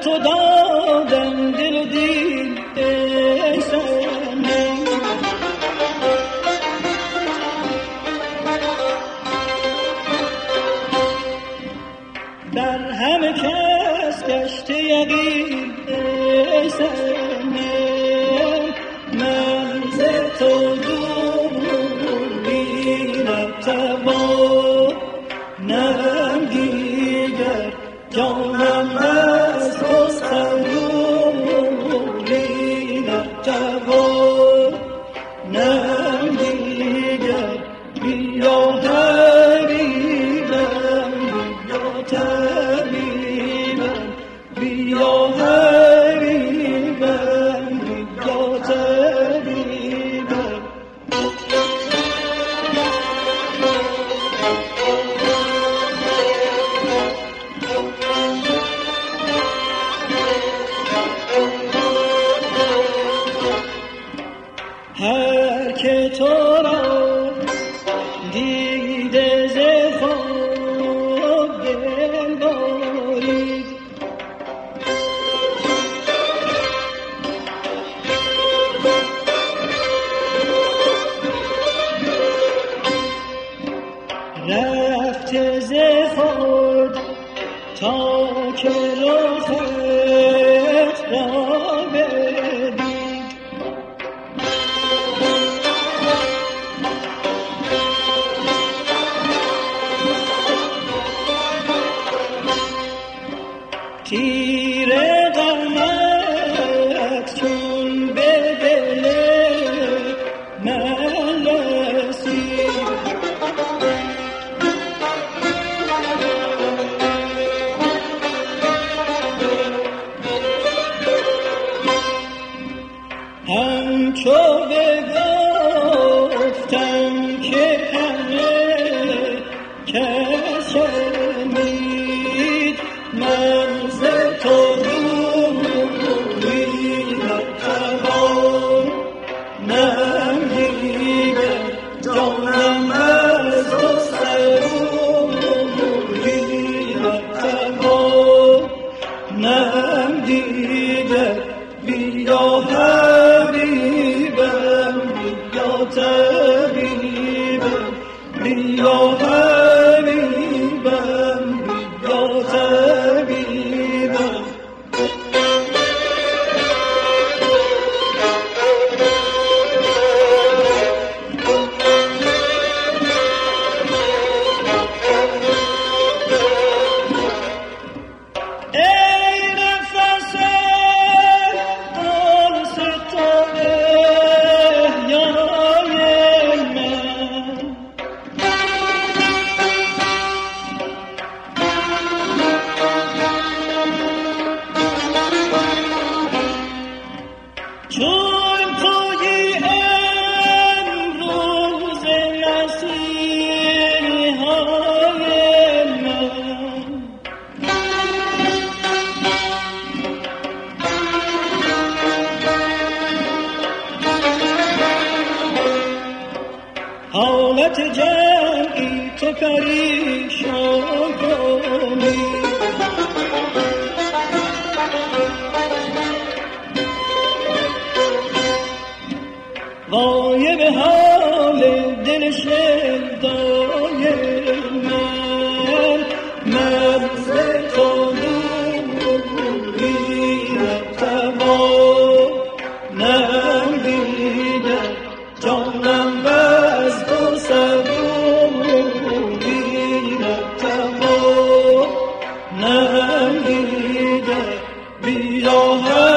做到真的。یا تیز خود تا که رو ته Father. نگیده بیراه